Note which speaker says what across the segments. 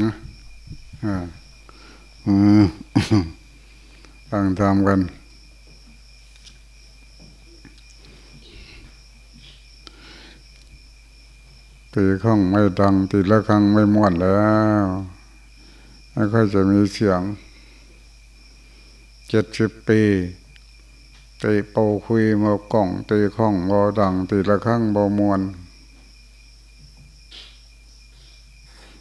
Speaker 1: นะอ่าอืมตั้งกัน ตีข้องไม่ดัง ตีละครั้งไม่ม้วนแล้วไม่ค่อยจะมีเสียงเจ็ดสิบปีตีโปคุยมากล่องตีข้องบอดังตีละครั้งบอมวน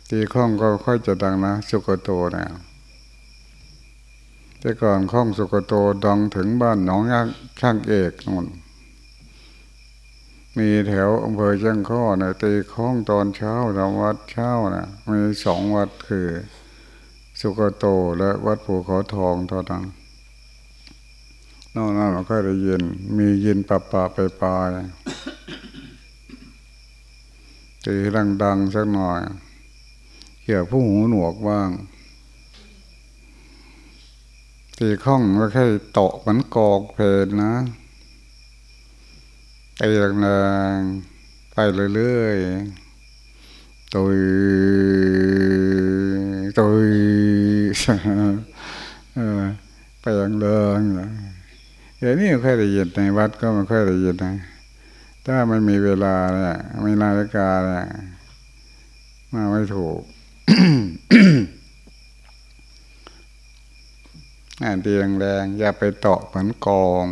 Speaker 1: ตีข้องก็ค่อยจะดังนะ สุกโตนะแต่ก่อนข้องสุกโตดังถึงบ้านหนองยักช่างเอกนู่นมีแถวอำเภอเชียงข้อนะตีข้องตอนเช้าทำวัดเช้านะมีสองวัดคือ สุกโตและวัดภูเขาทองเท่านั้นนอกนั้นเราก็ได้ยิน มียินปะปะไปปลายตีดังดังสักหน่อย เกี่ยวผู้หูหนวกบ้างตีข้องก็แค่โตะมือนกอกเพลนนะตีแรงๆไปเรื่อยๆตุยตุยไปอย่างเริงเดี๋ยวนี้ไม่ค่อยได้ยินในวัดก็ไม่ค่อยได้ยินนะถ้าไม่มีเวลาเนี่ยไม่นาฬิกาเนี่ยมาไม่ถูก อ่านตีแรงอย่าไปเตาะเหมือนกอง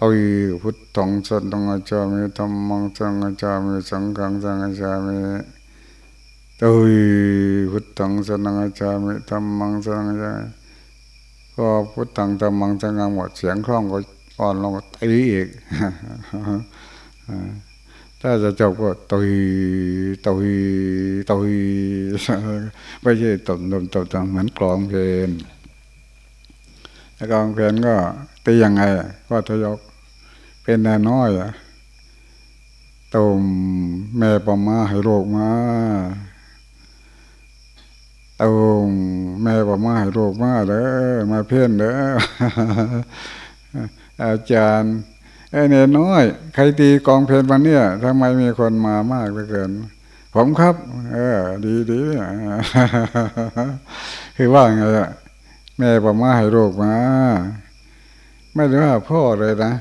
Speaker 1: ตุยพุทธังสันตังอาจามิธรรมังสังอาจามิสังฆังสังอาจามิตุยพุทธังสันตังอาจามิธรรมังสังอาจามิก็พุทธังธรรมังสังฆังหมดเสียงคล่องก็อ่อนลงตีอีก ถ้าจะจบก็ตุยตุยตุยไม่ใช่ตบตบตบตบเหมือนกลองเพลงกลองเพลงก็ตียังไง ก็ทยกเป็นแนน้อยอะตุ่มแม่ปมาให้โรคมาตุ่มแม่ปมาให้โรคมาเด้อมาเพี้ยนเด้ออาจารย์ ไอเนี่ยน้อย ใครตีกองเพลงวันเนี้ยทำไมมีคนมามากเหลือเกิน ผมครับ เออ ดีดีคือว่าไงแม่ปมาให้โรคมาไม่รู้ว่าพ่อเลยนะ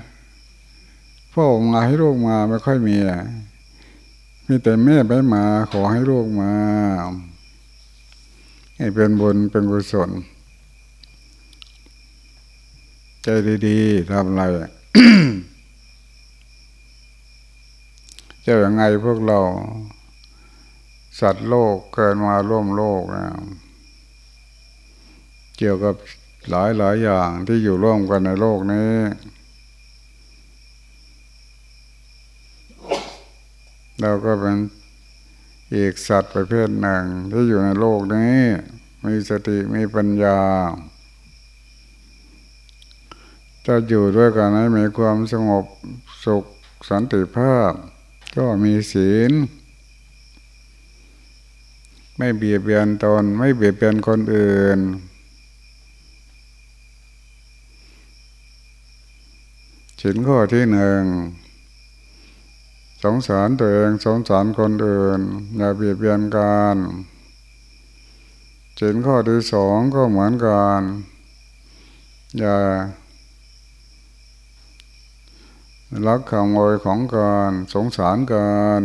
Speaker 1: พ่อมาให้ลูกมาไม่ค่อยมีอะมีแต่แม่ไปมาขอให้ลูกมา ให้เป็นบุญเป็นกุศลใจดีๆทำอะไร จะยังไงพวกเรา สัตว์โลกเกินมาร่วมโลกนะเกี่ยวกับหลายหลายอย่างที่อยู่ร่วมกันในโลกนี้เราก็เป็นอีกสัตว์ประเภทหนึ่งที่อยู่ในโลกนี้ มีสติมีปัญญา จะอยู่ด้วยกันให้มีความสงบสุขสันติภาพ ก็มีศีล ไม่เบียดเบียนตน ไม่เบียดเบียนคนอื่น ศีลข้อที่หนึ่งสงสารตัวเองสงสารคนอื่นอย่าเบียดเบียนกันสินข้อที่สองก็เหมือนกันอย่า รักขโมยของกันสงสารกัน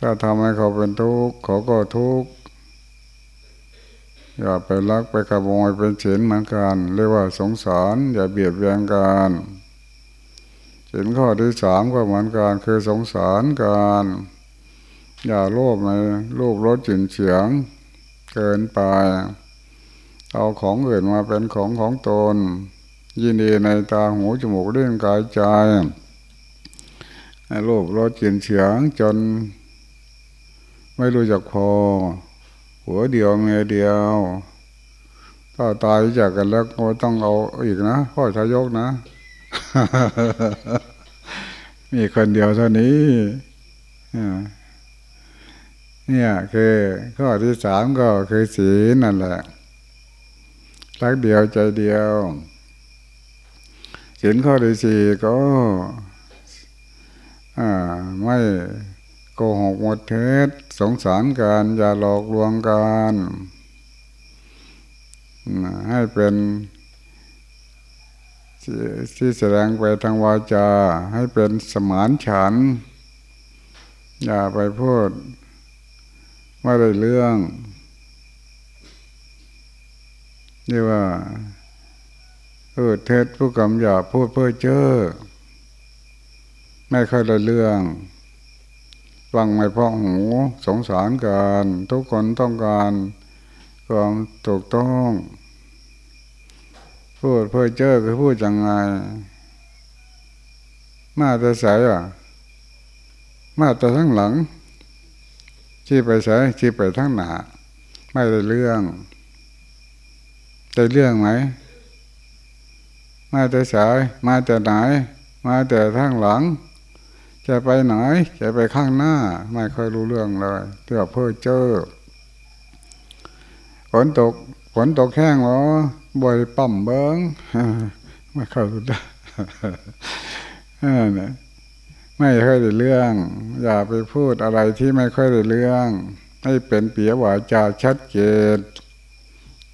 Speaker 1: ถ้าทำให้เขาเป็นทุกข์เขาก็ทุกข์อย่าไปรักไปขโมยเป็นเฉินเหมือนกัน เรียกว่าสงสาร อย่าเบียดเบียนกันสินข้อที่สามก็เหมือนกันคือสงสารการอย่าโลภในรูปรสจินเฉียง เกินไป เอาของอื่นมาเป็นของของตน ยินดีในตาหูจมูกเล่นกายใจรูปรสจินเฉียงจน ไม่รู้จักพอ หัวเดียวเมียเดียว ถ้าตายจากกันแล้วก็ต้องเอาอีกนะพ่อทายกนะ มีคนเดียวเท่านี้เนี่ยคือข้อที่สามก็คือศีลนั่นแหละรักเดียวใจเดียว ศีลข้อที่สี่ก็ไม่โกหกหมดเท็จสงสารกันอย่าหลอกลวงกันให้เป็นที่แสดงไปทางวาจา ให้เป็นสมานฉัน อย่าไปพูดว่ได้เรื่องนี่ว่า เออเทศผู้กำอย่าพูดเพื่อเจ้อไม่ค่อยได้เรื่องฟังไม่พอหูสงสารกัน ทุกคนต้องการความถูกต้อง พูดเพื่อเจอคือพูดยังไง มาแต่ใสอะ มาแต่ทั้งหลังชี้ไปใสชี้ไปทั้งหนาไม่ได้เรื่องได้เรื่องไหม มาแต่สาย มาแต่ไหน มาแต่ทั้งหลัง จะไปไหน จะไปข้างหน้า ไม่ค่อยรู้เรื่องเลยเที่ยวเพื่อเจอฝนตกฝนตกแห้งหรอบ่อยปั่มเบิ้งไม่เข้าใจไม่ค่อยได้เรื่อง อย่าไปพูดอะไรที่ไม่ค่อยได้เรื่อง ให้เป็นเปียวาจาชัดเจน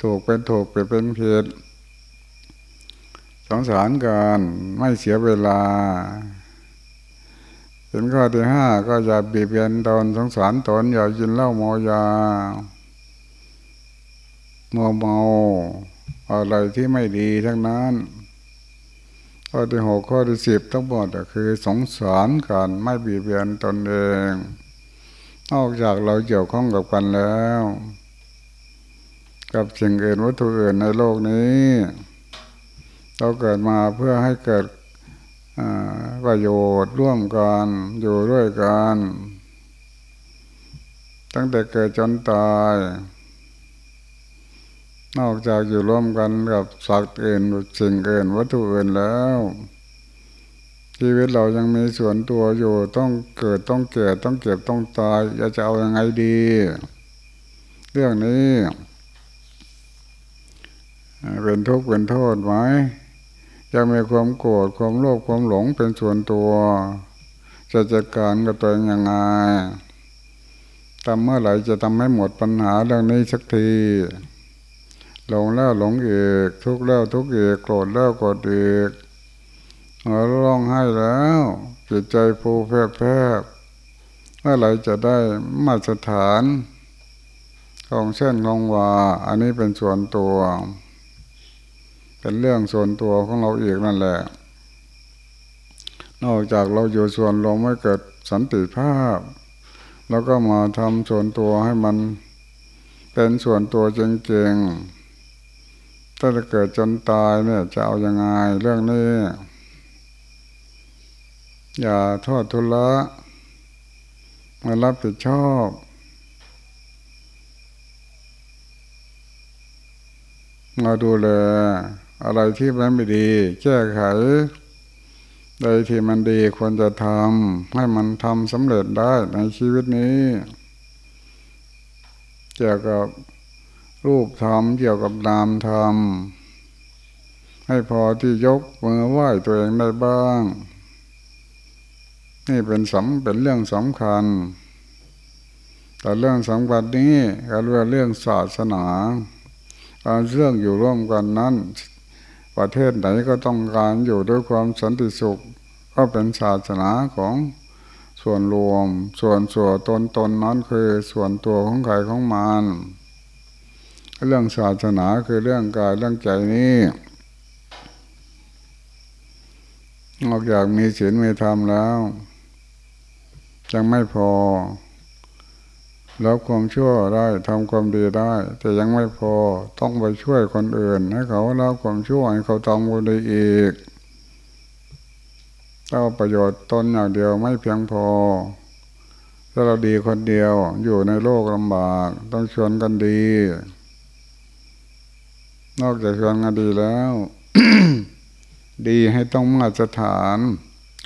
Speaker 1: ถูกเป็นถูกเป็นเป็นผิด สงสารกันไม่เสียเวลาเป็นข้อที่ห้าก็อย่าบีบเบียนตนสงสารตนอย่ากินเหล้าเมายามัวเมาอะไรที่ไม่ดีทั้งนั้น ข้อที่หกข้อที่สิบทั้งหมดก็คือสงสารกันไม่บีบเบียนตนเองนอกจากเราเกี่ยวข้องกับกันแล้ว กับสิ่งอื่นวัตถุอื่นในโลกนี้ เราเกิดมาเพื่อให้เกิดประโยชน์ร่วมกันอยู่ด้วยกัน ตั้งแต่เกิดจนตาย นอกจากอยู่ร่วมกันกับสัตว์อื่นสิ่งอื่นวัตถุอื่นแล้ว ชีวิตเรายังมีส่วนตัวอยู่ต้องเกิดต้องเกิดต้องเก็บต้องตายจะเอาอยัางไงดี เรื่องนี้เป็นทุกข์เป็นโทษไหม จะมีความโกรธความโลภความหลงเป็นส่วนตัว จะจัดการกับตัวยังไงทำเมื่อไหร่จะทำให้หมดปัญหาเรื่องนี้สักทีหลงแล้วหลงอีกทุกแล้วทุกอีกโกรธแล้วโกรธอีกหัวร้องไห้แล้วจิตใจฟูแผบแผบเมื่อไหร่จะได้มาตรฐานของเส้นของวาอันนี้เป็นส่วนตัว เป็นเรื่องส่วนตัวของเราอีกนั่นแหละ นอกจากเราอยู่ส่วนลมไม่เกิดสันติภาพ แล้วก็มาทำส่วนตัวให้มันเป็นส่วนตัวจริงๆ ถ้าจะเกิดจนตายเนี่ยจะเอาอยัางไงเรื่องนี้ อย่าโทษทุละมารับผิดชอบมาดูแล อะไรที่มันไม่ดี แก้ไขใดที่มันดีควรจะทำให้มันทำสำเร็จได้ในชีวิตนี้เกี่ยวกับรูปธรรมเกี่ยวกับนามธรรม ให้พอที่ยกมือไหว้ตัวเองได้บ้าง นี่เป็นสำเป็นเรื่องสำคัญ แต่เรื่องสำคัญนี้ก็เรื่องเรื่องศาสนาการเรื่องอยู่ร่วมกันนั้น ประเทศไหนก็ต้องการอยู่ด้วยความสันติสุข ก็เป็นศาสนาของส่วนรวม ส่วนส่วนตนตนนั้นคือส่วนตัวของใครของมันเรื่องศาสนาคือเรื่องกายเรื่องใจนี้นอกจากมีศีลมีธรรมแล้ว ยังไม่พอ รับความชั่วได้ทำความดีได้ แต่ยังไม่พอต้องไปช่วยคนอื่นให้เขารับความชั่วให้เขาทำความดีอีกเอาประโยชน์ตนอย่างเดียวไม่เพียงพอ ถ้าเราดีคนเดียวอยู่ในโลกลำบาก ต้องชวนกันดี นอกจากชวนกันดีแล้ว ดีให้ต้องมาตรฐาน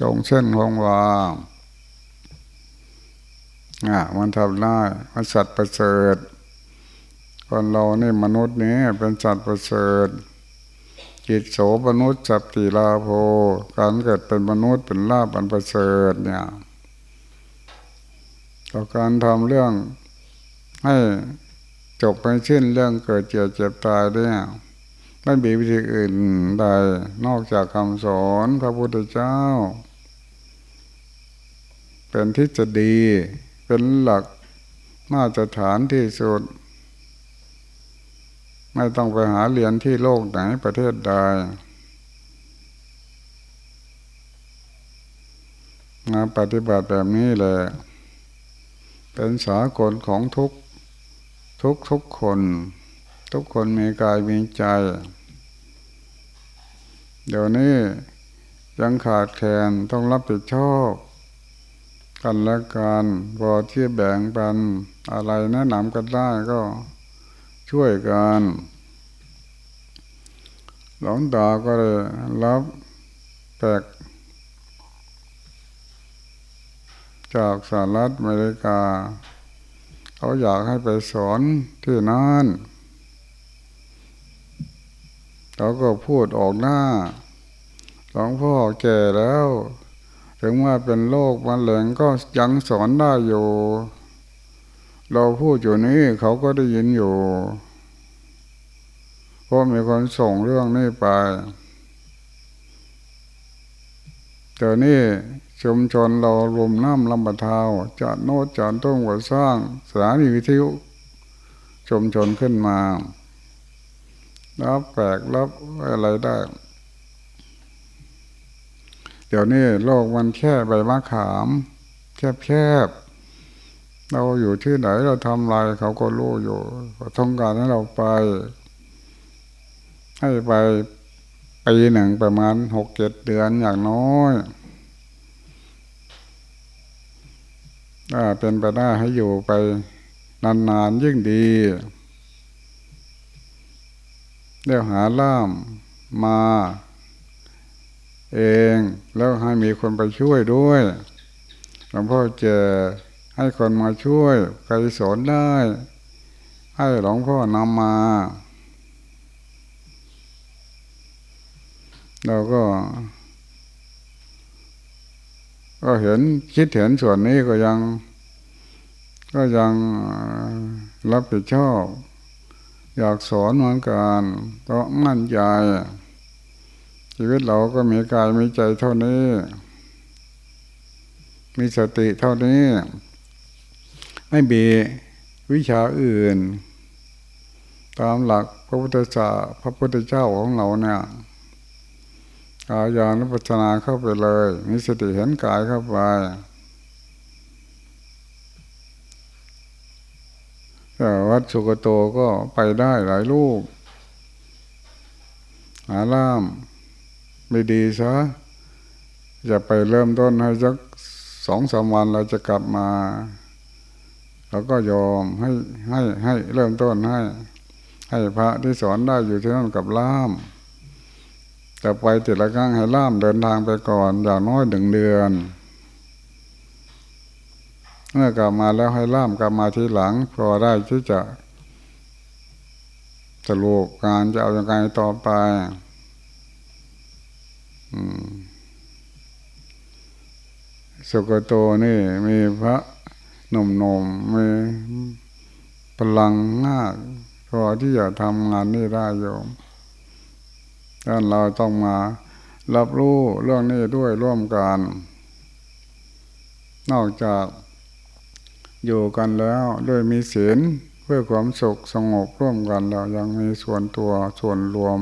Speaker 1: จงเส้นคงวาง อะมันทำได้มันสัตว์ประเสริฐคนเราเนี่มนุษย์นี้เป็นสัตว์ประเสริฐจิตโสมนุษย์สัพติลาโภการเกิดเป็นมนุษย์เป็นลาบอันประเสริฐเนี่ยต่อการทำเรื่องให้จบไปสิ้นเรื่องเกิดเจ็บเจ็บตายเนี่ยไม่มีวิธีอื่นใดนอกจากคำสอนพระพุทธเจ้า เป็นทฤษฎี เป็นหลักมาตรฐานที่สุด ไม่ต้องไปหาเรียนที่โลกไหนประเทศใดมาปฏิบัติแบบนี้แหละเป็นสากลของทุกทุกทุกคน ทุกคนมีกายมีใจ เดี๋ยวนี้ยังขาดแคลนต้องรับผิดชอบ กันและกันพอที่แบ่งปันอะไรแนะนำกันได้ก็ช่วยกันหลวงตาก็เลยรับแปกจากสหรัฐอเมริกา เขาอยากให้ไปสอนที่นั่นเขาก็พูดออกหน้าหลวงพ่อแก่แล้ว ถึงว่าเป็นโรคมันเหลงก็ยังสอนได้อยู่ เราพูดอยู่นี้เขาก็ได้ยินอยู่เพราะมีคนส่งเรื่องนี้ไปเดี๋ยวนี้ชุมชนเรารวมน้ำลำบะเทาจะโน้ตจะต้องก่าสร้างสถานีวิทยุชุมชนขึ้นมา รับแปลกรับอะไรได้ เดี๋ยวนี้โลกมันแค่ใบมะขามแคบแคบเราอยู่ที่ไหนเราทำอะไรเขาก็รู้อยู่ต้องการให้เราไป ให้ไปปีหนึ่งประมาณหกเจ็ดเดือนอย่างน้อยถ้าเป็นไปได้ให้อยู่ไปนานๆยิ่งดีเดี๋ยวหาล่ามมา เองแล้วให้มีคนไปช่วยด้วยหลวงพ่อเจอให้คนมาช่วยใครสอนได้ ให้หลวงพ่อนำมา เราก็ ก็เห็นคิดเห็นส่วนนี้ก็ยัง ก็ยังรับผิดชอบ อยากสอนเหมือนกันก็มั่นใจ ชีวิตเราก็มีกายมีใจเท่านี้ มีสติเท่านี้ ไม่มีวิชาอื่น ตามหลักพระพุทธเจ้าพระพุทธเจ้าของเราเนี่ยกายานุปัสนาเข้าไปเลย มีสติเห็นกายเข้าไปแต่วัดสุกโตก็ไปได้หลายลูกหาล่าม ไม่ดีซะจะไปเริ่มต้นให้สักสองสามวันเราจะกลับมาเราก็ยอมให้ให้ให้เริ่มต้นให้ ให้พระที่สอนได้อยู่ที่นั่นกับล่ามจะไปติดละครั้งให้ล่ามเดินทางไปก่อนอย่างน้อยหนึ่งเดือนเมื่อกลับมาแล้วให้ล่ามกลับมาทีหลัง พอได้ที่จะสรุปการจะเอาอย่างไรต่อไป สุกโตนี่มีพระหนุ่มๆมีพลังมากพอที่จะทำงานนี้ได้โยมท่านเราต้องมารับรู้เรื่องนี้ด้วยร่วมกัน นอกจากอยู่กันแล้วด้วยมีศีลเพื่อความสุขสงบร่วมกันแล้วยังมีส่วนตัวส่วนรวม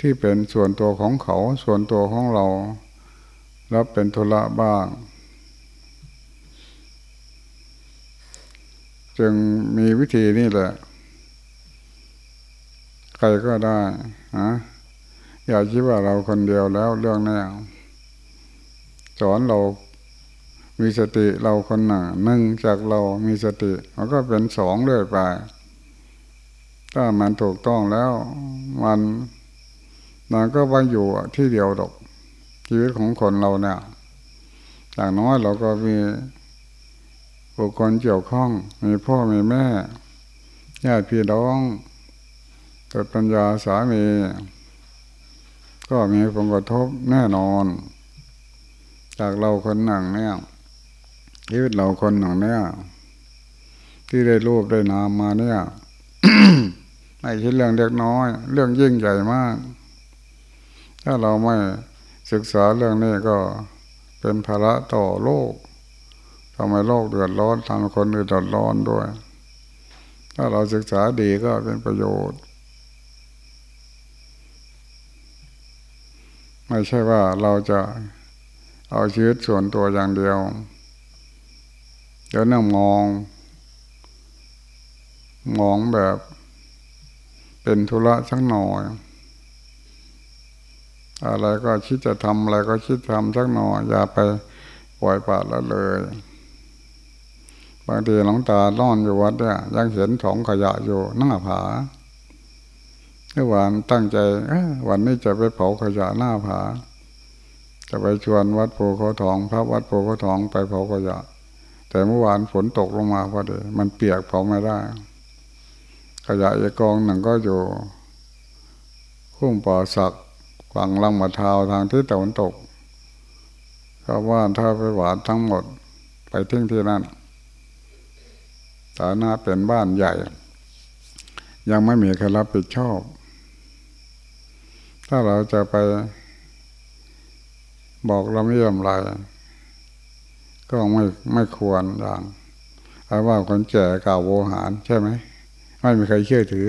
Speaker 1: ที่เป็นส่วนตัวของเขาส่วนตัวของเรา รับเป็นธุระบ้าง จึงมีวิธีนี่แหละ ใครก็ได้ฮะอย่าคิดว่าเราคนเดียวแล้วเรื่องนี้สอนเรามีสติเราคนหนึ่งหนึ่งจากเรามีสติมันก็เป็นสองเรื่อยไป ถ้ามันถูกต้องแล้วมัน มันก็ไปอยู่ที่เดียวดอกชีวิตของคนเราเนี่ยอย่างน้อยเราก็มีบุคคลเกี่ยวข้อง มีพ่อมีแม่ญาติพี่น้องเกิดปัญญาสามี ก็มีผลกระทบแน่นอน จากเราคนหนังเนี่ยชีวิตเราคนหนึ่งเนี่ยที่ได้รูปได้นามมาเนี่ยไม่ใช่เรื่องเล็กน้อย เรื่องยิ่งใหญ่มาก ถ้าเราไม่ศึกษาเรื่องนี้ก็เป็นภาระต่อโลกทำให้โลกเดือดร้อนทำให้คนอื่นเดือดร้อนด้วย ถ้าเราศึกษาดีก็เป็นประโยชน์ ไม่ใช่ว่าเราจะเอาชีวิตส่วนตัวอย่างเดียว เดี๋ยวนั่งมอง มองแบบเป็นธุระสักหน่อย อะไรก็คิดจะทำอะไรก็คิดทำสักหน่อยอย่าไปปล่อยปละละเลยบางทีหลวงตานอนอยู่วัดเนี่ยยังเห็นของขยะอยู่หน้าผาเมื่อวานตั้งใจวันนี้จะไปเผาขยะหน้าผา จะไปชวนวัดโพเขาทอง พระวัดโพเขาทองไปเผาขยะ แต่เมื่อวานฝนตกลงมาพอดีมันเปียกเผาไม่ได้ ขยะอีกองหนึ่งก็อยู่คุ้มป่อสัก ฝั่งลังมาท้าทางที่ตะวันตกเขาว่าถ้าไปหวานทั้งหมด ไปทิ้งที่นั่นฐานะเป็นบ้านใหญ่ ยังไม่มีใครรับผิดชอบ ถ้าเราจะไปบอกเราไม่ยอมไรก็ไม่ไม่ควรอย่างเพราว่าคนแก่กล่าวโวหารใช่ไหม ไม่มีใครเชื่อถือ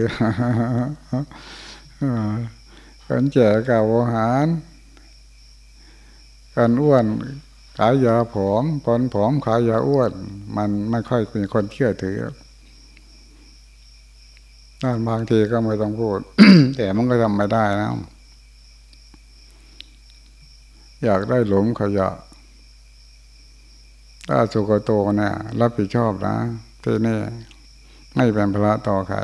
Speaker 1: คนแก่กล่าหารกันอ้วนขายยาผอมปนผอมขายยาอ้วน มันไม่ค่อยมีคนเชื่อถือนั่นบางทีก็ไม่ต้องพูด แต่มันก็ทำไม่ได้นะ อยากได้หลุมขยะ ถ้าสุกโตเนี่ยรับผิดชอบนะที่นี่ไม่เป็นภาระต่อใคร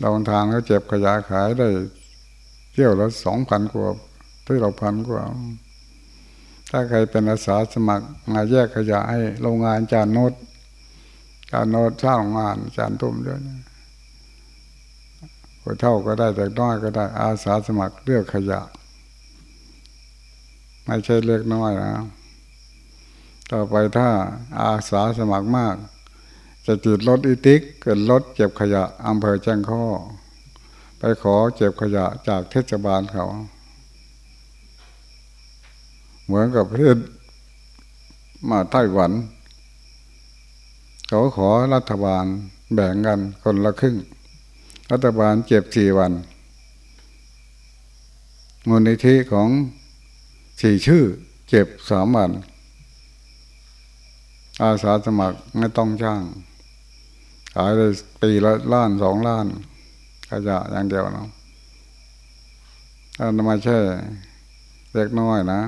Speaker 1: เราทางเขาเจ็บขยะขายได้เที่ยวละสองพันกว่าที่เราพันกว่า ถ้าใครเป็นอาสาสมัครมาแยกขยะให้โรงงานจานโนดจานโนดสร้างานจานตุ้มด้วยคนเท่าก็ได้แต่น้อยก็ได้อาสาสมัครเลือกขยะ ไม่ใช่เล็กน้อยนะต่อไปถ้าอาสาสมัครมาก จะติดรถอีติกเกิดรถเก็บขยะอำเภอแจ้งข้อ ไปขอเก็บขยะจากเทศบาลเขา เหมือนกับประเทศมาไต้หวัน เขาขอรัฐบาลแบ่งกันคนละครึ่ง รัฐบาลเจ็บสี่วันมูลนิธิของสี่ชื่อเจ็บสามวันอาสาสมัครไม่ต้องจ้าง ขายเลยปีละล้านสองล้านขยะอย่างเดียวนะถ้าม่ใช่เล็กน้อยนะ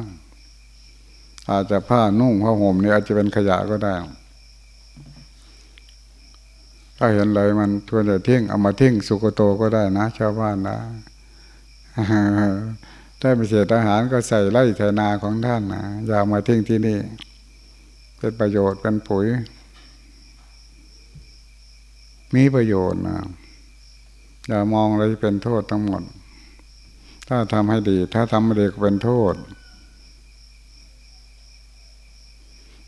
Speaker 1: อาจจะผ้านุ่งผ้าห่มนี่อาจจะเป็นขยะก็ได้ ถ้าเห็นเลยมันทวนจะทิ้งเอามาทิ้งสุกโตก็ได้นะ ชาวบ้านนะถ้าไม่เสียทหารก็ใส่ไล่ไถนาของท่านนะอย่ามาทิ้งที่นี่ เป็นประโยชน์เป็นปุ๋ย มีประโยชน์นะอย่ามองอะไรเป็นโทษทั้งหมด ถ้าทำให้ดี ถ้าทำไม่ดีก็เป็นโทษ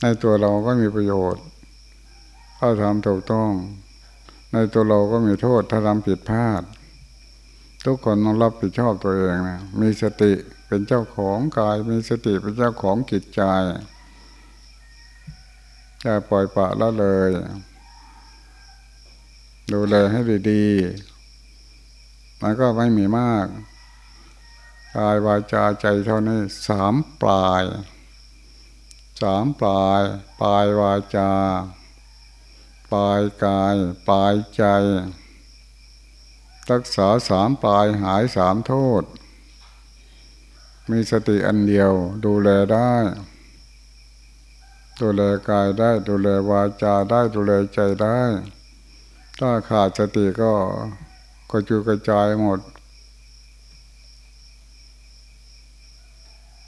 Speaker 1: ในตัวเราก็มีประโยชน์ ถ้าทำถูกต้อง ในตัวเราก็มีโทษ ถ้าทำผิดพลาด ทุกคนต้องรับผิดชอบตัวเองนะมีสติเป็นเจ้าของกาย มีสติเป็นเจ้าของจิตใจอย่าปล่อยปละละเลย ดูแลให้ดีๆ มันก็ไม่มีมาก กายวาจาใจเท่านี้สามปลาย สามปลาย ปลายวาจา ปลายกาย ปลายใจ รักษาสามปลายหายสามโทษ มีสติอันเดียวดูแลได้ดูแลกายได้ดูแลวาจาได้ดูแลใจได้ ถ้าขาดสติก็กระจุกระจายหมด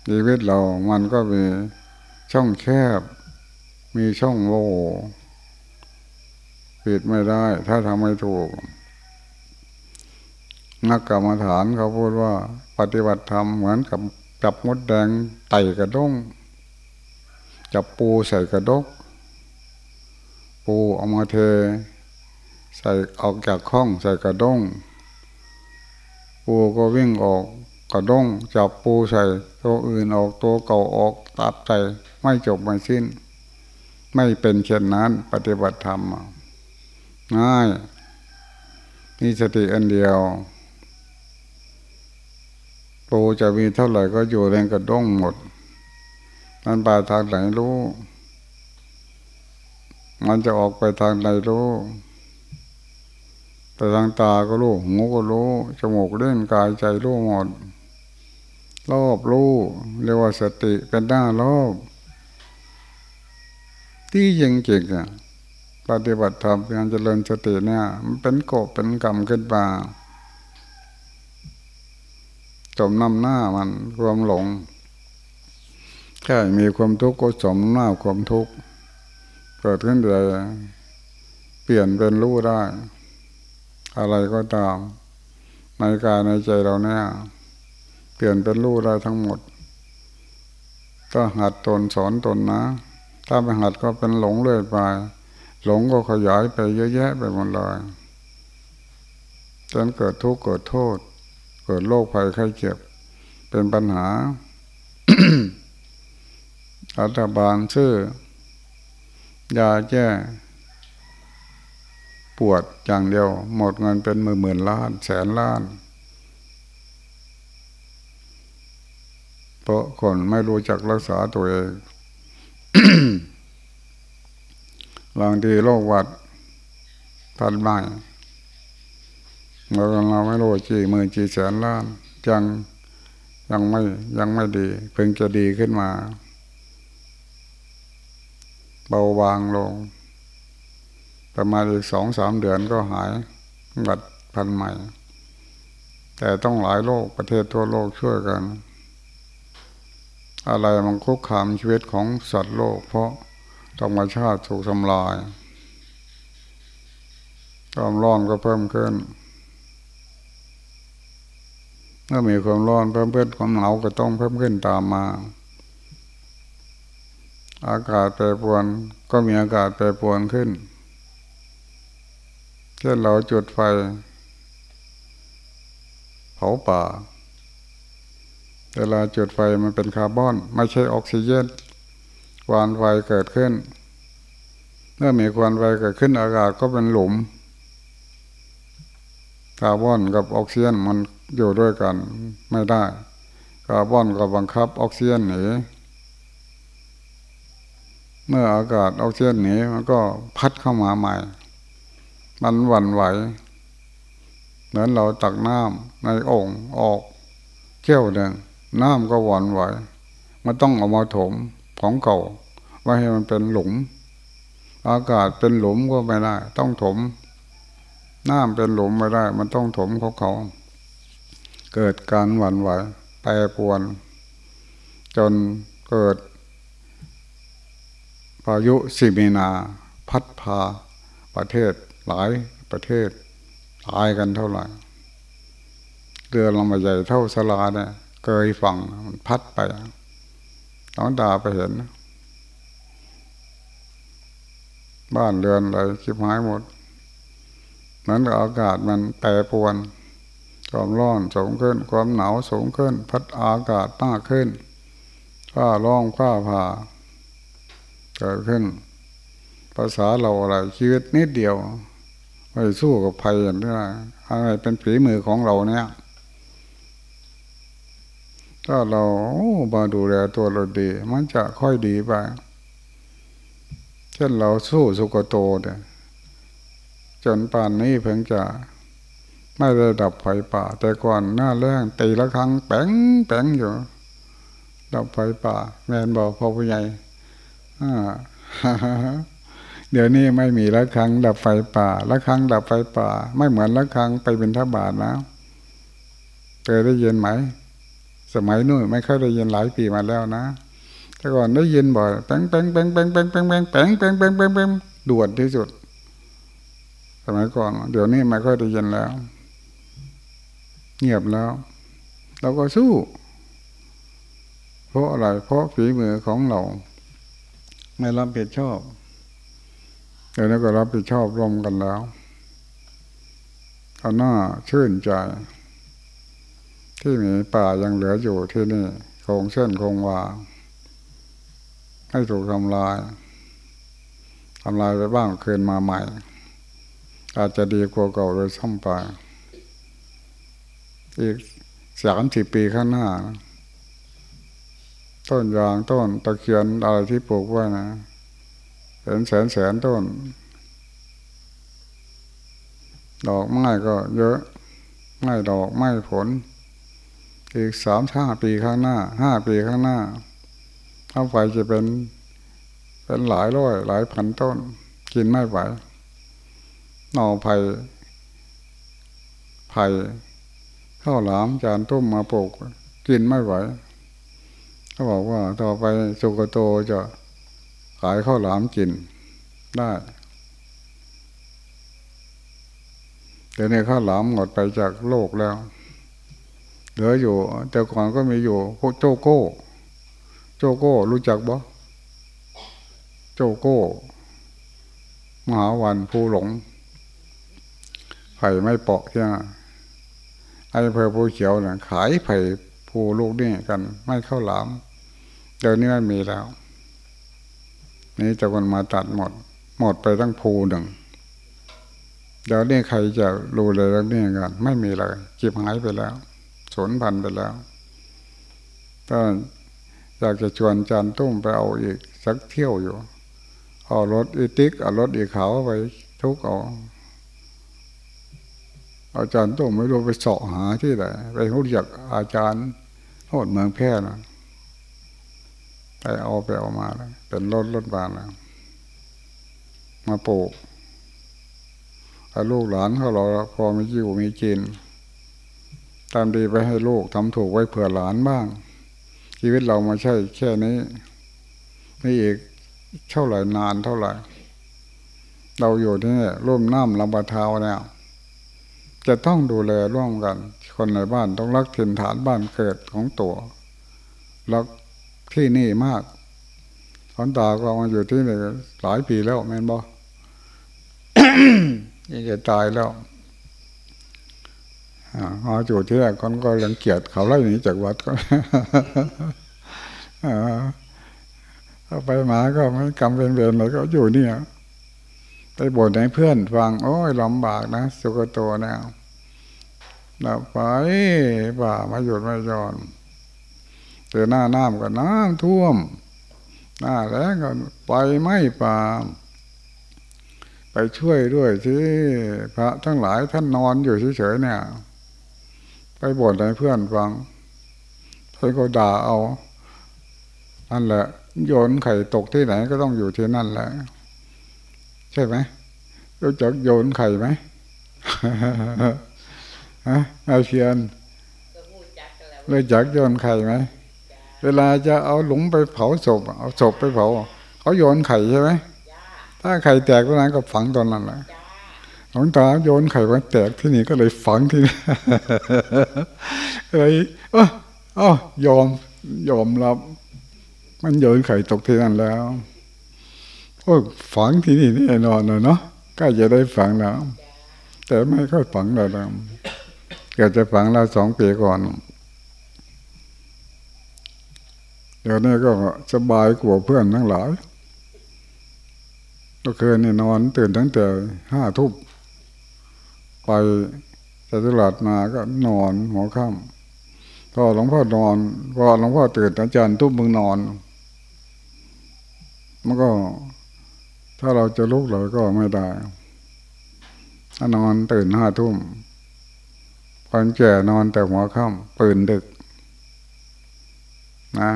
Speaker 1: ชีวิตเรามันก็มีช่องแคบ มีช่องโหว่ปิดไม่ได้ ถ้าทำไม่ถูก นักกรรมฐานเขาพูดว่า ปฏิบัติธรรมเหมือนกับจับมดแดงไต่กระด้งจับปูใส่กระดก ปูเอามาเท ใส่ออกจากข้องใส่กระด้งปูก็วิ่งออกกระด้งจับปูใส่ตัวอื่นออกตัวเก่าออกตัดใจไม่จบไม่สิ้น ไม่เป็นเช่นนั้นปฏิบัติธรรมง่ายมีสติอันเดียวปูจะมีเท่าไหร่ก็อยู่ในกระด้งหมดมันไปทางไหนรู้ มันจะออกไปทางไหนรู้ แต่ทางตาก็รู้หูก็รู้จมูกเล่นกายใจรู้หมดรอบรู้เรียกว่าสติเป็นหน้ารอบที่ยังเก่งอะปฏิบัติธรรมการเจริญสติเนี่ยมันเป็นโกบเป็นกรรมขึ้นมาจมน้ำหน้ามันความหลงแค่มีความทุกข์ก็สมหน้าความทุกข์เกิดขึ้นเดียเปลี่ยนเป็นรู้ได้ อะไรก็ตาม ในกายในใจเราเนี่ยเปลี่ยนเป็นรู้ได้ทั้งหมดก็หัดตนสอนตนนะ ถ้าไม่หัดก็เป็นหลงเรื่อยไป หลงก็ขยายไปเยอะแยะไปหมดเลยจนเกิดทุกข์เกิดโทษ เกิดโรคภัยไข้เจ็บ เป็นปัญหารัฐบาลชื่อยาแก้ ปวดอย่างเดียว หมดเงินเป็นหมื่นหมื่นล้าน แสนล้าน เพราะคนไม่รู้จักรักษาตัวเองบางทีโรควัดพันใหม่เราเราไม่รู้จีหมือจีแสนล้านยังยังไม่ยังไม่ดี เพิ่งจะดีขึ้นมา เบาบางลง ประมาณอีกสองสามเดือนก็หายบัดพันใหม่ แต่ต้องหลายโลกประเทศทั่วโลกช่วยกัน อะไรมันคุกคามชีวิตของสัตว์โลก เพราะธรรมชาติถูกทำลายความร้อนก็เพิ่มขึ้นเมื่อมีความร้อนเพิ่มขึ้นความหนาวก็ต้องเพิ่มขึ้นตามมา อากาศแปรปรวนก็มีอากาศแปรปรวนขึ้น ช่นเราจุดไฟ เผาป่า เวลาจุดไฟมันเป็นคาร์บอน ไม่ใช่ออกซิเจนควันไฟเกิดขึ้น เมื่อมีควันไฟเกิดขึ้นอากาศก็เป็นหลุมคาร์บอนกับออกซิเจนมันอยู่ด้วยกันไม่ได้คาร์บอนก็บังคับออกซิเจนหนีเมื่ออากาศออกซิเจนหนีมันก็พัดเข้ามาใหม่ มันหวั่นไหว เหมือนเราตักน้ำในโอ่งออกเขี้ยวหนึ่งน้ำก็หวั่นไหวมันต้องเอามาถมของเก่า ไว้ให้มันเป็นหลุม อากาศเป็นหลุมก็ไม่ได้ ต้องถม น้ำเป็นหลุมไม่ได้ มันต้องถมของเขา เกิดการหวั่นไหวแปรปวน จนเกิดพายุสิมีนา พัดพาประเทศ หลายประเทศตายกันเท่าไหร่เรือลำใหญ่เท่าสลาเนี่ยเกยฝั่งมันพัดไปน้องดาไปเห็น บ้านเรือนอะไรชิบหายหมดนั้นอากาศมันแปรปวนความร้อนสูงขึ้น ความหนาวสูงขึ้น พัดอากาศมากขึ้นผ้าร้องผ้าผ่าเกิดขึ้น ภาษาเราอะไรชีวิตนิดเดียว ไปสู้กับภัยอย่างนี้อะไรเป็นฝีมือของเราเนี่ย ถ้าเรามาดูแลตัวเราดี มันจะค่อยดีไปเช่นเราสู้สุกโตเนี่ยจนป่านนี้เพิ่งจะไม่ได้ดับไฟป่า แต่ก่อนหน้าแรงตีละครั้งแป้งแป้งอยู่ ดับไฟป่า แมนบอกพ่อผู้ใหญ่อ่า เดี๋ยวนี้ไม่มีละครั้งดับไฟป่าละครั้งดับไฟป่า ไม่เหมือนละครั้งไปเป็นทบาทแล้วเคยได้ยินไหม สมัยนู้นไม่ค่อยได้ยินหลายปีมาแล้วนะ แต่ก่อนได้ยินบ่อยแป้งแป้งแป้งแป้งแป้งแป้งแป้งแป้งแป้งแป้งแป้งแป้งด่วนที่สุด สมัยก่อน เดี๋ยวนี้ไม่ค่อยได้ยินแล้ว เงียบแล้ว เราก็สู้ เพราะอะไร เพราะฝีมือของเรา ไม่รับผิดชอบ เดี๋ยวนี้ก็รับผิดชอบร่วมกันแล้วเอาหน้าชื่นใจ ที่มีป่ายังเหลืออยู่ที่นี่คงเส้นคงวาให้ถูกทำลายทำลายไปบ้างคืนมาใหม่ อาจจะดีกว่าเก่าโดยซ้ำไปอีกสามสิบปีข้างหน้า ต้นยางต้นตะเคียนอะไรที่ปลูกไว้นะ เห็นแสนแสนต้น ดอกไม้ก็เยอะ ไม่ดอกไม่ผล อีกสามห้าปีข้างหน้าห้าปีข้างหน้าถ้าไฟจะเป็นเป็นหลายร้อย หลายพันต้น กินไม่ไหวหน่อไผ่ไผ่ข้าวหลามจานต้มมาปลูกกินไม่ไหวเขาบอกว่าต่อไปสุกโตจะ ขายข้าวหลามกินได้เดี๋ยวนี้ข้าวหลามหมดไปจากโลกแล้ว เหลืออยู่ แต่ก่อนก็มีอยู่พวกโจโก้ โจโก้รู้จักบ่โจโก้ มหาวันภูหลงไผ่ไม่เปาะใช่ไหมไอ้เพอภูเขียวเนี่ยขายไผ่ภูลูกนี่กัน ไม่เข้าหลามเดี๋ยวนี้ไม่มีแล้ว นี่จะคนมาตัดหมด หมดไปทั้งภูหนึ่งเดี๋ยวนี้ใครจะรู้เลยเรื่องนี้กันไม่มีเลยจิบหายไปแล้วสูญพันธุ์ไปแล้วก็อยากจะชวนจานตุ้มไปเอาอีกสักเที่ยวอยู่เอารถอีติ๊กเอารถอีเขาไปทุกเอาอาจารย์ตุ้มไม่รู้ไปเสาะหาที่ไหนไปรู้จักอาจารย์โหดเมืองแพร่นะ ไปเอาไปเอามาแล้วเป็นรถรถบานแล้วมาปลูกถ้าลูกหลานเขาเราพอมีอยู่มีกิน ตามดีไปให้ลูกทำถูกไว้เผื่อหลานบ้าง ชีวิตเราม่ใช่แค่นี้นี่อีกเท่าไหร่นานเท่าไหร่ เราอยู่ที่นี่ร่วมน้ำลำบาเท้าเนี่ยจะต้องดูแลร่วมกัน คนในบ้านต้องรักถิ่นฐานบ้านเกิดของตัวรัก ที่นี่มากคนตาก็มาอยู่ที่นี่หลายปีแล้วแม่นบอกยังจะตายแล้วมาอยู่ที่แรกคนก็ยังเกียดเขาไล่หนีจากวัดก็ไปมาก็ไม่กำเป็นเวรเลยก็อยู่เนี่ยไปบ่นให้เพื่อนฟัง โอ้ยลำบากนะสุกโตนี่ยเราไปป่ามาหยุดไม่ยอน เจอหน้าน้ำก็น้ำท่วม หน้าแล้งก็ไปไม่ป่าไปช่วยด้วยที่พระทั้งหลายท่านนอนอยู่เฉยๆเนี่ย ไปบ่นให้เพื่อนฟังเพื่อนก็ด่าเอานั่นแหละโยนไข่ตกที่ไหนก็ต้องอยู่ที่นั่นแหละใช่ไหมรู้จักโยนไข่ไหมฮะอาเชียนรู้จักโยนไข่ไหม เวลาจะเอาหลุมไปเผาศพเอาศพไปเผาเขาโยนไข่ใช่ไหมถ้าไข่แตกตรงนั้นก็ฝังตอนนั้นแหละหลวงตาโยนไข่ไว้แตกที่นี่ก็เลยฝังที่นี่เลยอ๋อยอมยอมรับ มันโยนไข่ตกที่นั่นแล้วพวกฝังที่นี่แน่นอนเลยเนาะกล้จะได้ฝังแล้ว แต่ไม่ค่อยฝังแล้วเกิดจะฝังแล้วสองปีก่อน เดี๋ยวนี้ก็สบายกว่าเพื่อนทั้งหลาย ก็คืนนี่นอนตื่นตั้งแต่ห้าทุ่มไปจะตลาดมาก็นอนหัวค่ำพอหลวงพ่อนอนพอหลวงพ่อตื่นอาจารย์ตุ้มมึงนอน มันก็ ถ้าเราจะลุกเราก็ไม่ได้ถ้านอนตื่นห้าทุ่มคนแก่นอนแต่หัวค่ำปืนดึก นะ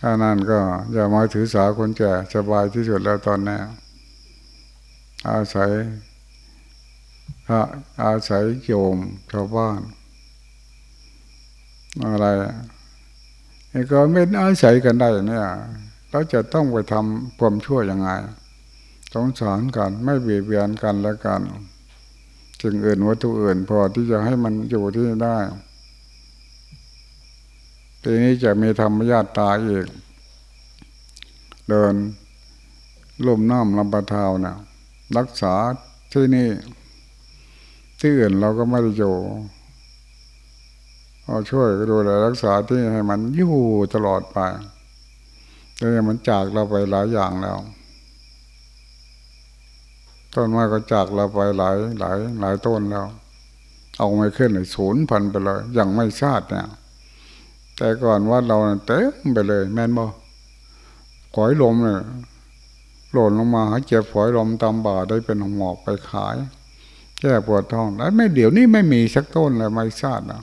Speaker 1: ถ้านั่นก็อย่ามาถือสาคนแก่สบายที่สุดแล้วตอนนี้อาศัยพระอาศัยโยมชาวบ้าน อะไรนี่ก็ไม่อาศัยกันได้เนี่ยเราจะต้องไปทำความชั่วยังไงสงสารกันไม่เบียดเบียนกันและกันจึงอื่นวัตถุอื่นพอที่จะให้มันอยู่ที่ได้ ทีนี้จะมีธรรมญาติตาอีก เดินลุ่มน้ำลำปะทาวนะ่ะรักษาที่นี่ ที่อื่นเราก็ไม่ได้อยู่เราช่วยดูแลรักษาที่ให้มันอยู่ตลอดไปเลยมันจากเราไปหลายอย่างแล้วต้นไม้ก็จากเราไปหลายหลายหลายต้นแล้ว เอาไม่ขึ้นเลยศูนย์พันไปเลยยังไม่ชาติเนี่ย แต่ก่อนว่าเราเต็มไปเลย แม่นบ่ฝอยลมเนี่ยหล่นลงมาหาเจ็บฝอยลมตามบ่าได้เป็นหมอกไปขาย แก้ปวดท้องแล้วไม่เดี๋ยวนี้ไม่มีสักต้นเลยไม่ชาตินะ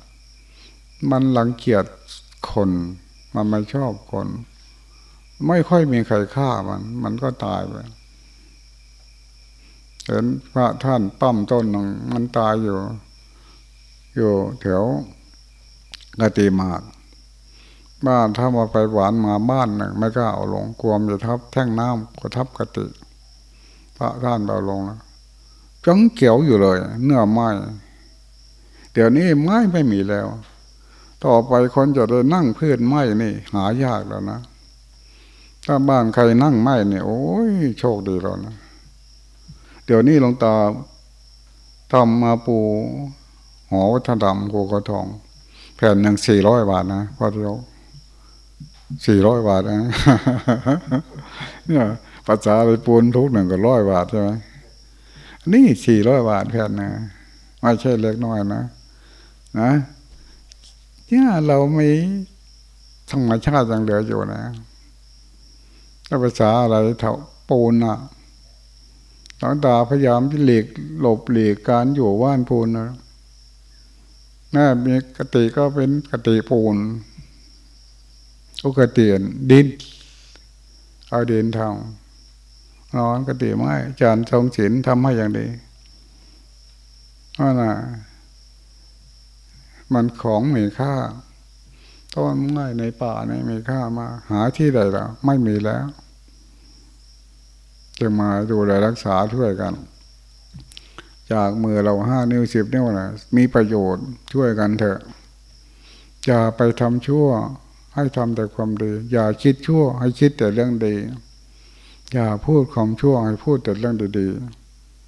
Speaker 1: มันหลังเกียจคน มันไม่ชอบคน ไม่ค่อยมีใครฆ่ามัน มันก็ตายไปเห็นพระท่านปั้มต้นหนึ่งมันตายอยู่ อยู่แถวกติมาก บ้านถ้ามาไปหวานมาบ้านหนึ่งไม่กล้าเอาลงกลัวมจะทับแท่งน้ำก็ทับกติพระท่านเอาลงแล้วจังเขียวอยู่เลย เนื้อไม้เดี๋ยวนี้ไม้ไม่มีแล้ว ต่อไปคนจะได้นั่งพื้นไม้นี่ หายากแล้วนะถ้าบ้านใครนั่งไม้เนี่ยโอ้ยโชคดีแล้วนะเดี๋ยวนี้หลวงตาทำมาปูหอวัฒนธรรมโกกระทอง แผ่นหนึ่งสี่ร้อยบาทนะพอเดียว สี่ร้อยบาทนะเนี่ยภาษาไปปูนทุกหนึ่งก็ร้อยบาทใช่ไหมนี่สี่ร้อยบาทแผ่นนะไม่ใช่เล็กน้อยนะนะเนี่ยเรามีธรรมชาติยังเหลืออยู่นะถ้าภาษาอะไรเท่าปูนอะหลวงตาพยายามที่หลีกหลบหลีกการอยู่ว่านปูนนะน่ามีกติก็เป็นกติปูน อุกระเตินดิน เอาดินทำนอนกระเติไม้จานทรงศิลทำให้อย่างดีว่าน่ะมันของมีค่าต้นไม้ในป่าในมีค่ามา หาที่ใดแล้วไม่มีแล้ว จะมาดูแลรักษาช่วยกัน จากมือเราห้านิ้วสิบนิ้วนะมีประโยชน์ช่วยกันเถอะอย่าไปทำชั่ว ให้ทำแต่ความดี อย่าคิดชั่ว ให้คิดแต่เรื่องดี อย่าพูดความชั่วให้พูดแต่เรื่องดี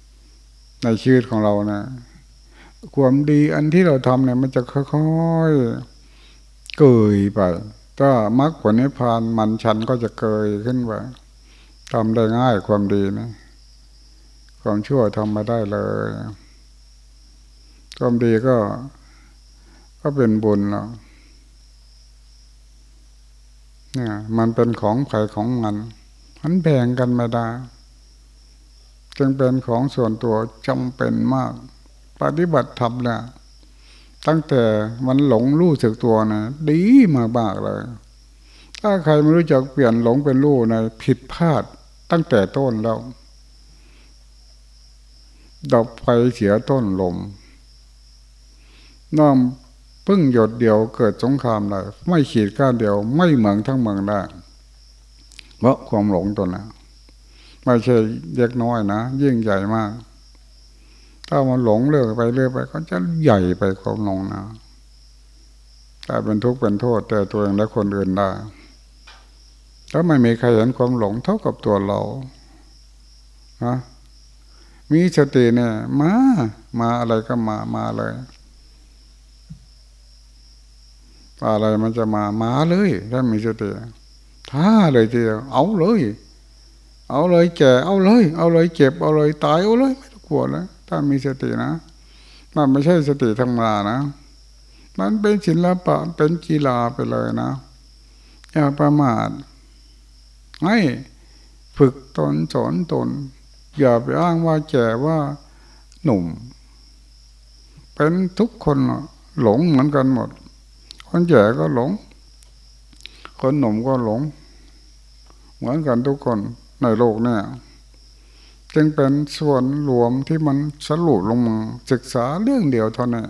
Speaker 1: ๆในชีวิตของเรานะความดีอันที่เราทำเนี่ย มันจะค่อยๆเกยไปถ้ามรรคผลนิพพานมันชันก็จะเกยขึ้นไปทำได้ง่ายความดีนะความชั่วทำมาได้เลย ความดีก็ ก็เป็นบุญแล้ว เนี่ยมันเป็นของใครของมันมันแบ่งกันไม่ได้จึงเป็นของส่วนตัวจำเป็นมาก ปฏิบัติธรรมเนี่ยตั้งแต่มันหลงรู้สึกตัวนะดีมากมากเลย ถ้าใครไม่รู้จักเปลี่ยนหลงเป็นรู้นะผิดพลาดตั้งแต่ต้นแล้วดับไฟเสียต้นลมน้ำ พึ่งหยดเดียวเกิดสงครามเลยไม่ขีดก้านเดียว ไม่เหมืองทั้งเมืองได้เพราะความหลงตัวนะไม่ใช่เล็กน้อยนะยิ่งใหญ่มาก ถ้ามันหลงเรื่อยไปเรื่อยไป ก็จะใหญ่ไปความหลงนะแต่เป็นทุกข์เป็นโทษ แต่ตัวเองและคนอื่นได้ถ้าไม่มีใครเห็นความหลงเท่ากับตัวเราฮะมีสติเนี่ยมา มาอะไรก็มามาเลย อะไรมันจะมามาเลยถ้ามีสติท้าเลยทีเดียวเอาเลย เอาเลยแก่เอาเลย เอาเลยเจ็บเอาเลยตายเอาเลยไม่ต้องกลัวแล้วถ้ามีสตินะมันไม่ใช่สติธรรมดานะ มันเป็นศิลปะเป็นกีฬาไปเลยนะอย่าประมาทให้ฝึกตนสอนตน อย่าไปอ้างว่าแก่ว่าหนุ่ม เป็นทุกคนหลงเหมือนกันหมด คนแก่ก็หลง คนหนุ่มก็หลง เหมือนกันทุกคนในโลกเนี่ยจึงเป็นส่วนรวมที่มันสรุปลงมาศึกษาเรื่องเดียวเท่านั้น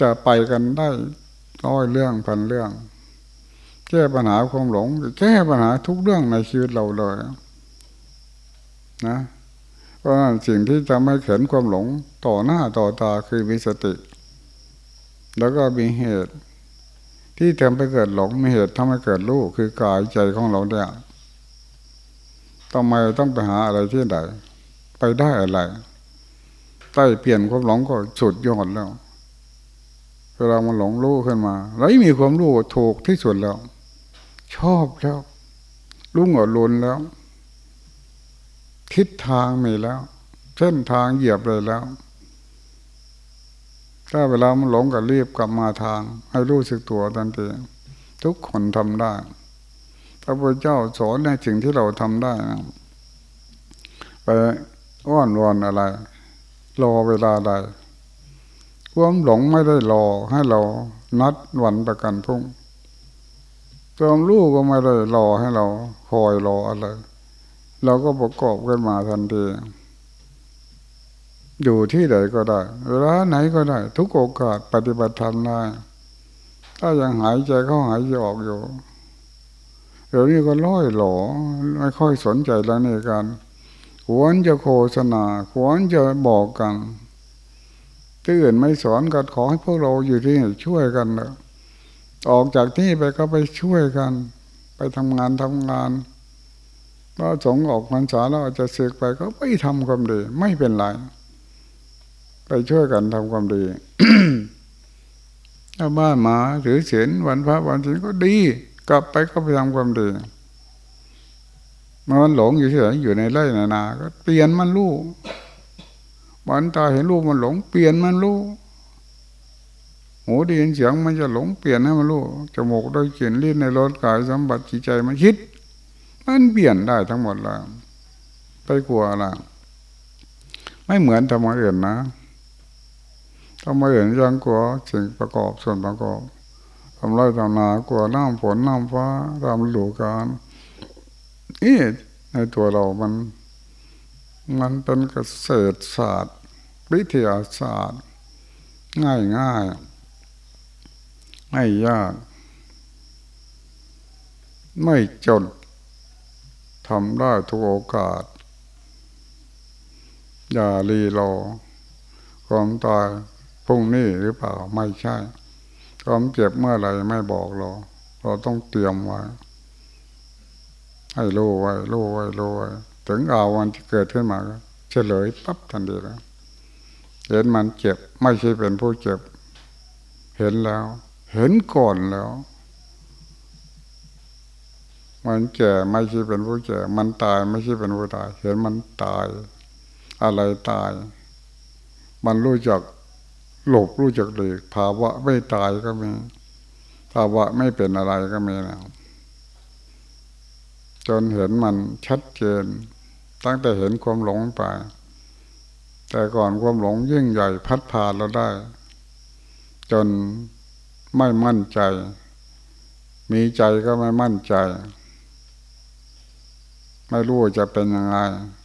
Speaker 1: จะไปกันได้ร้อยเรื่องพันเรื่อง แก้ปัญหาความหลงแก้ปัญหาทุกเรื่องในชีวิตเราเลยนะเพราะสิ่งที่จะไม่เข็นความหลงต่อหน้าต่อตาคือมีสติ แล้วก็มีเหตุ ที่ทำให้เกิดหลงมีเหตุทำให้เกิดรู้คือกายใจของเราเนี่ยทำไมต้องไปหาอะไรที่ไหนไปได้อะไรใต้เปลี่ยนความหลงก็สุดยอดแล้วเวลามันหลงรู้ขึ้นมาแล้วมีความรู้ถูกที่สุดแล้ว ชอบแล้วรุ่งอรุณแล้ว ทิศทางมีแล้ว เส้นทางเหยียบเลยแล้ว ถ้าเวลามันหลงก็รีบกลับมาทาง ให้รู้สึกตัวทันทีทุกคนทำได้ พระพุทธเจ้าสอนในสิ่งที่เราทำได้นะไปอ้อนวอนอะไร รอเวลาใดความหลงไม่ได้รอให้เรานัดวันประกันพรุ่งความรู้ก็ไม่ได้รอให้เราคอยรออะไร เราก็ประกอบกันมาทันที อยู่ที่ใดก็ได้เวลาไหนก็ได้ ทุกโอกาสปฏิบัติธรรมได้ถ้ายังหายใจเข้าหายใจออกอยู่ เดี๋ยวนี้ก็ล่อยหลอไม่ค่อยสนใจแล้วในการควรจะโฆษณาควรจะบอกกันที่อื่นไม่สอนกันขอให้พวกเราอยู่ที่นี่ช่วยกันเนอะออกจากที่ไปก็ไปช่วยกัน ไปทำงานทำงานถ้าสงออกพรรษาแล้วจะเสกไปก็ไม่ทำความดีไม่เป็นไร ไปช่วยกันทำความดีถ้าบ้านมาถือเศีลวันพระวันศีลก็ดี กลับไปก็ไปทำความดีมันหลงอยู่ที่ไหนอยู่ในไร่นานาก็เปลี่ยนมันรู้มันตาเห็นรูปมันหลงเปลี่ยนมันรู้หูได้ยินเสียงมันจะหลงเปลี่ยนให้มันรู้จมูกได้กลิ่นลิ้นในรสกายสัมผัสจิตใจมันคิด มันเปลี่ยนได้ทั้งหมดแล้วไปกลัวอะไรไม่เหมือนธรรมะอื่นนะ ธรรมะอื่นยังกลัวสิ่งประกอบส่วนประกอบทำไรทำนากลัวน้ำฝนน้ำฟ้าตามฤดูกาลนี่ในตัวเรามัน มันเป็นเกษตรศาสตร์ วิทยาศาสตร์ ง่ายง่ายไม่ยาก ไม่จนทำได้ทุกโอกาส อย่าลีรอความตาย พรุ่งนี้หรือเปล่าไม่ใช่ความเจ็บเมื่อไรไม่บอกเราเราต้องเตรียมไว้ให้รู้ไว้รู้ไว้รู้ไว้ถึงเอาวันที่เกิดขึ้นมาเฉลยปั๊บทันทีแล้วเห็นมันเจ็บไม่ใช่เป็นผู้เจ็บ เห็นแล้ว เห็นก่อนแล้ว มันแก่ไม่ใช่เป็นผู้แก่มันตายไม่ใช่เป็นผู้ตาย เห็นมันตาย อะไรตาย มันรู้จัก หลบรู้จักหลีกภาวะไม่ตายก็มี ภาวะไม่เป็นอะไรก็มีแล้วจนเห็นมันชัดเจน ตั้งแต่เห็นความหลงไป แต่ก่อนความหลงยิ่งใหญ่พัดพาเราได้ จนไม่มั่นใจ มีใจก็ไม่มั่นใจ ไม่รู้จะเป็นยังไง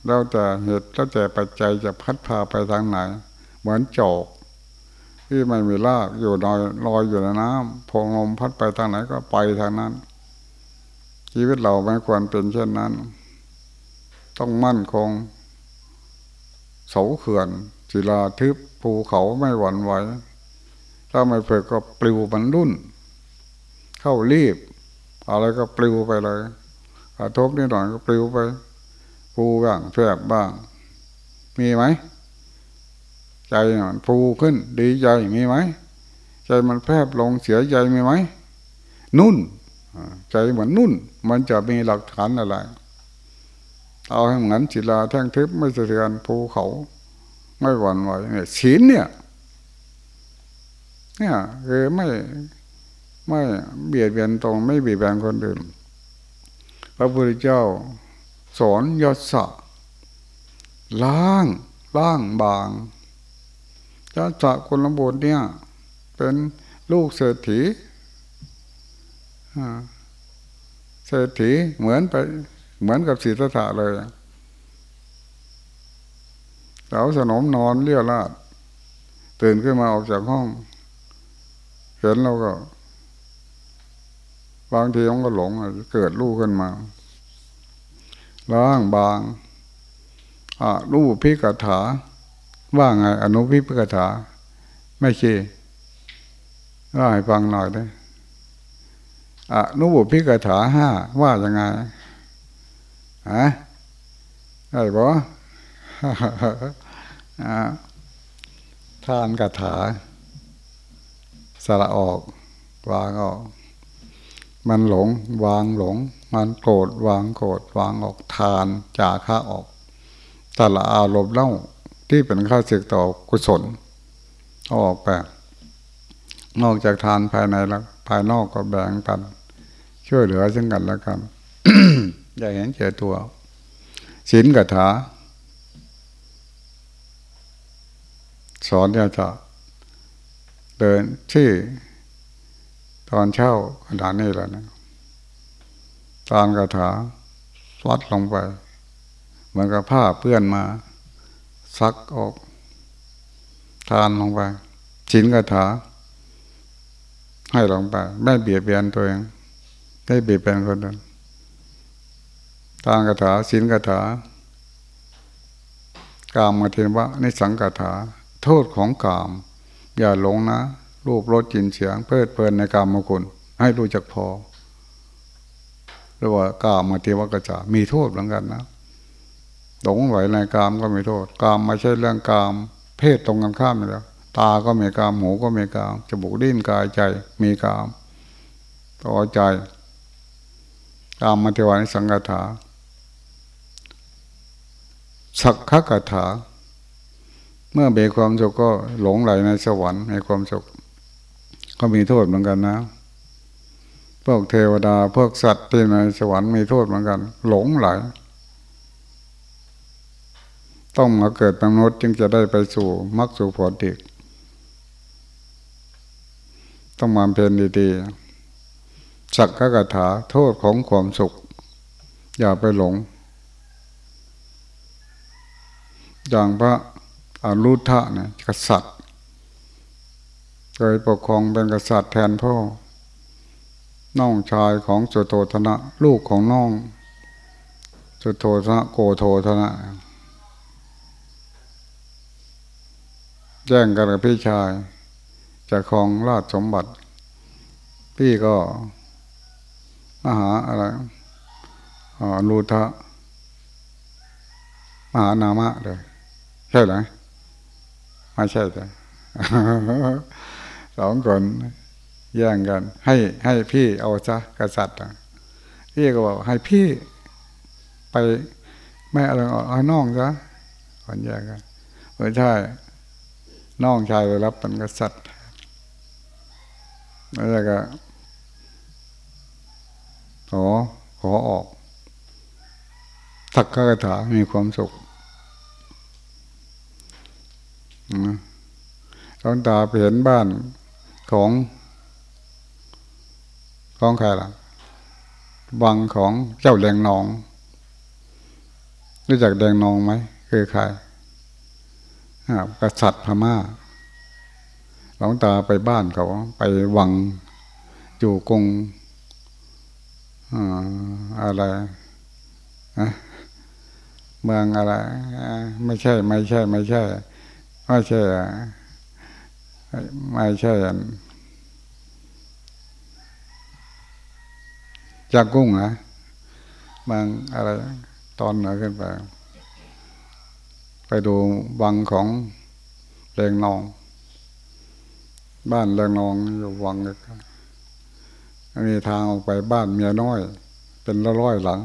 Speaker 1: แล้วแต่เหตุแล้วแต่ปัจจัยจะพัดพาไปทางไหน เหมือนโจก ที่ไม่มีรากอยู่ลอยลอยอยู่ในน้ำพงลมพัดไปทางไหนก็ไปทางนั้น ชีวิตเราไม่ควรเป็นเช่นนั้น ต้องมั่นคง เสาเขื่อนศิลาทึบภูเขาไม่หวั่นไหวถ้าไม่เพิกก็ปลิวบรรลุนเข้ารีบ อะไรก็ปลิวไปเลยกระทบนิดหน่อยก็ปลิวไปภูบ้างแฝบบ้าง มีไหม ใจมันฟูขึ้น ดีใจมีไหมใจมันแพบลงเสียใจมีไหมนุ่นใจเหมือนนุ่น มันจะมีหลักฐานอะไร เอาให้เหมือนศิลาแท่งทึบไม่สะเทือนภูเขา ไม่หวั่นไหวเนี่ยศีลเนี่ย เนี่ยคือไม่ไม่เบียดเบียนตรงไม่เบียดเบียนคนอื่นพระพุทธเจ้าสอนยศะล้างล้างบาง ยศะคนลำบนเนี่ย เป็นลูกเศรษฐีเศรษฐีเหมือนไปเหมือนกับศีรษะเลยสาวสนมนอนเลี้ยวลาดตื่นขึ้นมาออกจากห้อง เห็นเราก็ บางทีมันก็หลงเกิดลูกขึ้นมาล้างบางอ่าลูกพิกถา ว่าไงอนุพิกถา ไม่ใช่ว่าให้ฟังหน่อยได้อนุบุพิกถาห้าว่ายังไงฮะได้ปะทานกถาสละออก วางออก มันหลง วางหลง มันโกรธวางโกรธวางออกทานจากข้าออกสละอารมณ์เล่า ที่เป็นข้าศึกต่อกุศลออกไปนอกจากทานภายในแล้วภายนอกก็แบ่งกัน ช่วยเหลือซึ่งกันและกัน อย่าเห็นเจอตัวศีลกถา สอนเนี่ยจะเดินที่ตอนเช่าขนาดนี้แล้วนะตามกถาวัดลงไป เหมือนกับผ้าเปื้อนมา ซักออก ทานลงไปชินกถา ให้ลงไปไม่เบียดเบียนตัวเองไม่เบียดเบียนคนอื่นทานกถาศีลกถากามมาเทนวะในสังกถา โทษของกาม อย่าหลงนะ รูปรสจินเสียง เพลิดเพลินในกามมคุณให้รู้จักพอเรียกว่ากามมาเทวะกระจามีโทษเหมือนกันนะ หลงไหลในกามก็มีโทษกามไม่ใช่เรื่องกาม เพศตรงกันข้ามเลยตาก็มีกามหูก็มีกามจมูกดิ้นกายใจมีกามต่อใจกามมาเทวานิสังกถาสักขะกถา เมื่อมีความสุขก็หลงไหลในสวรรค์มีความสุขก็มีโทษเหมือนกันนะพวกเทวดาพวกสัตว์ที่ในสวรรค์มีโทษเหมือนกัน หลงไหล ต้องมาเกิดเป็นมนุษย์จึงจะได้ไปสู่มรรคสู่ผลอีกต้องมาเพลินดีๆสักกะกถาโทษของความสุข อย่าไปหลง อย่างพระอรุธะเนี่ยกษัตริย์เคยปกครองเป็นกษัตริย์แทนพ่อ น้องชายของสุโธธนะ ลูกของน้อง สุโธธนะโกโธธนะ แย่งกันกับพี่ชาย จะครองราชสมบัติ พี่ก็มหาอะไรอ๋อลูทะมหานามะเลยใช่ไหมไม่ใช่จ้ะสองคนแย่งกัน ให้ให้พี่เอาซะกษัตริย์พี่ก็บอกให้พี่ไปไม่อะไรเอาน้องซะคนแย่งกันไม่ใช่ น้องชายไปรับเป็นกษัตริย์แล้วก็ขอขอออกสักกะถามีความสุขหลวงตาไปเห็นบ้านของของใครล่ะวังของเจ้าแดงนอง รู้จักแดงนองไหมคือใคร กษัตริย์พม่าหลวงตาไปบ้านเขาไปวังอยู่กรงอะไรเมืองอะไรไม่ใช่ ไม่ใช่ ไม่ใช่ไม่ใช่ไม่ใช่จากกุ้งนะบางอะไรตอนเหนือขึ้นไป ไปดูวังของแรงนอง บ้านแรงนองอยู่วังเลยมีทางออกไปบ้านเมียน้อย เป็นละร้อยหลัง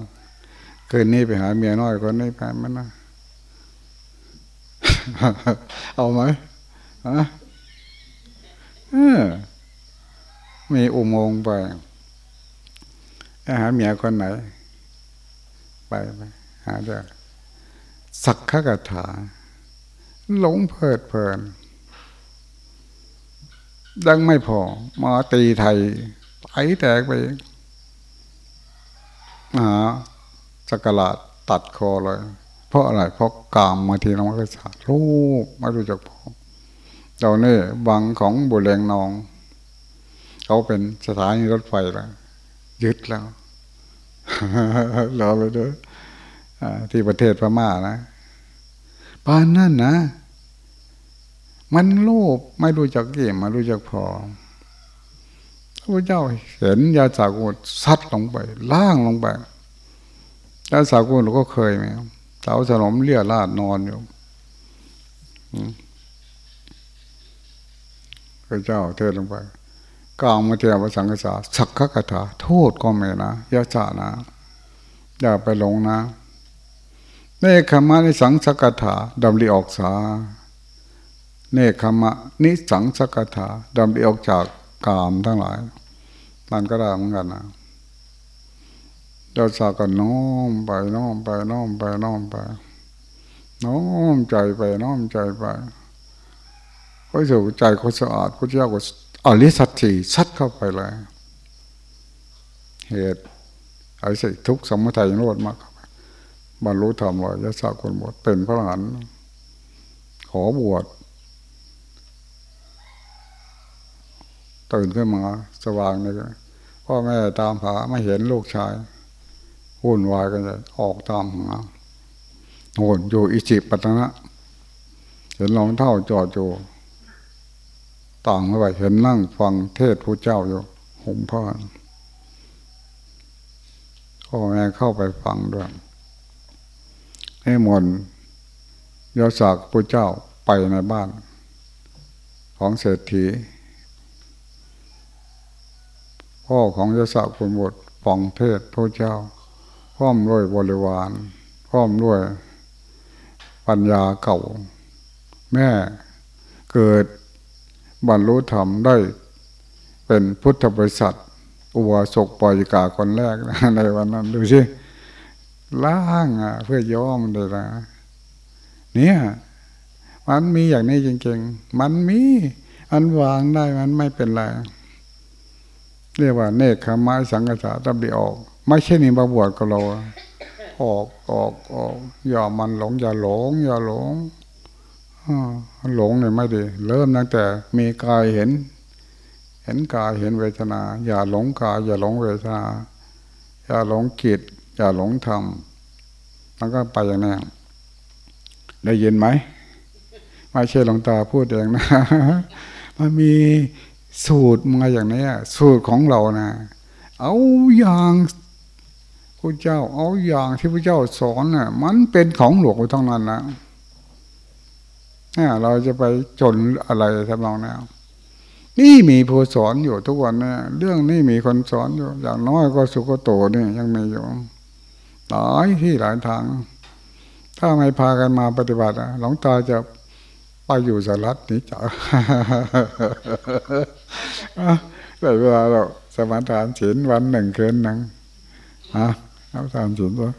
Speaker 1: คืนนี้ไปหาเมียน้อยคนนี้ไปมันนะเอาไหมฮะมีอุโมงค์ไปหาเมียคนไหน ไปไปหาเด้อ สักขกถา หลงเพลิดเพลิน ดังไม่พอมาตีไทยไอแตกไปหาสกลาดตัดคอเลย เพราะอะไร เพราะกามมาทีเราไม่เคยสัตรูปไม่รู้จักพอเราเนี่บังของบุเรงนอง เขาเป็นสถานีรถไฟแล้วยึดแล้วเราเลยด้วยที่ประเทศพม่านะ ปานนั่นนะ มันโลภไม่รู้จักเกี่ยมไม่รู้จักพอพระเจ้าเห็นยาจากุซัดลงไป ล่างลงไปยาสากุลเราก็เคยไหมสาวสนมเลี่ยราดนอนอยู่พระเจ้าเทศลงไปกลางมาเทียบสังกษาสักขะถาโทษก็ไม่นะยาจานะ อย่าไปหลงนะ เนคขมะนิสังสกถาดำริออกสาเนคขมะนิสังสกถาดำริออกจากกามทั้งหลายมันก็ได้เหมือนกันนะเราสากันน้อมไปน้อมไปน้อมไปน้อมไปน้อมใจไปน้อมใจไปก็สูใจเขาสะอาดพระเจ้าก็อริสัตถีชัดเข้าไปเลย เหตุไอ้สิทุกสมุทัยโนดมาก บรรลุธรรมเลยยศคนบวชเป็นพระอรหันต์ขอบวชตื่นขึ้นมาสว่างเลยพ่อแม่ตามหาไม่เห็นลูกชายวุ่นวายกันเลยออกตามหาโหนอยู่อิจิปัตนะ เห็นรองเท้าจอดอยู่ต่างเข้าไปเห็นนั่งฟังเทศพระเจ้าอยู่ห่มผ้าพ่อแม่เข้าไปฟังด้วย ให้มนยศศักดิ์พระเจ้าไปในบ้าน ของเศรษฐี พ่อของยศศักดิ์คุณบทฟังเทศพระเจ้า พร้อมด้วยบริวารพร้อมด้วยปัญญาเก่า แม่เกิดบรรลุธรรมได้ เป็นพุทธบริษัทอุวาสกปอยกาคนแรกในวันนั้นดูสิ ล่างอะ เพื่อย่อมเลยนะเนี่ย มันมีอย่างนี้จริงๆ มันมีอันวางได้มันไม่เป็นไร เรียกว่า เนคขมาสังกษาตับดีออก ไม่ใช่นี่มาบวชกับเราออกออกออกอย่ามันหลง อย่าหลง อย่าหลงหลงเนี่ยไม่ดี เริ่มตั้งแต่มีกายเห็น เห็นกายเห็นเวทนา อย่าหลงกาย อย่าหลงเวทนา อย่าหลงจิต อย่าหลงธรรมมันก็ไปอย่างนี้ได้ยินไหมไม่ใช่หลวงตาพูดเองนะ มันมีสูตรมาอย่างนี้สูตรของเรานะเอาอย่างพระเจ้า เอาอย่างที่พระเจ้าสอนน่ะ มันเป็นของหลวงไปทั้งนั้นนะเนี่เราจะไปจนอะไรทำนองนี้นี่มีผู้สอนอยู่ทุกวันนี่เรื่องนี้มีคนสอนอยู่ อย่างน้อยก็สุกโตนี่ยังมีอยู่ หลายที่หลายทาง ถ้าไม่พากันมาปฏิบัติหลวงตาจะไปอยู่สหรัฐนี้จ้ะแต่เวลาเราสมาทานศีลวันหนึ่งคืนหนึ่งอะเอาทานศีลตัว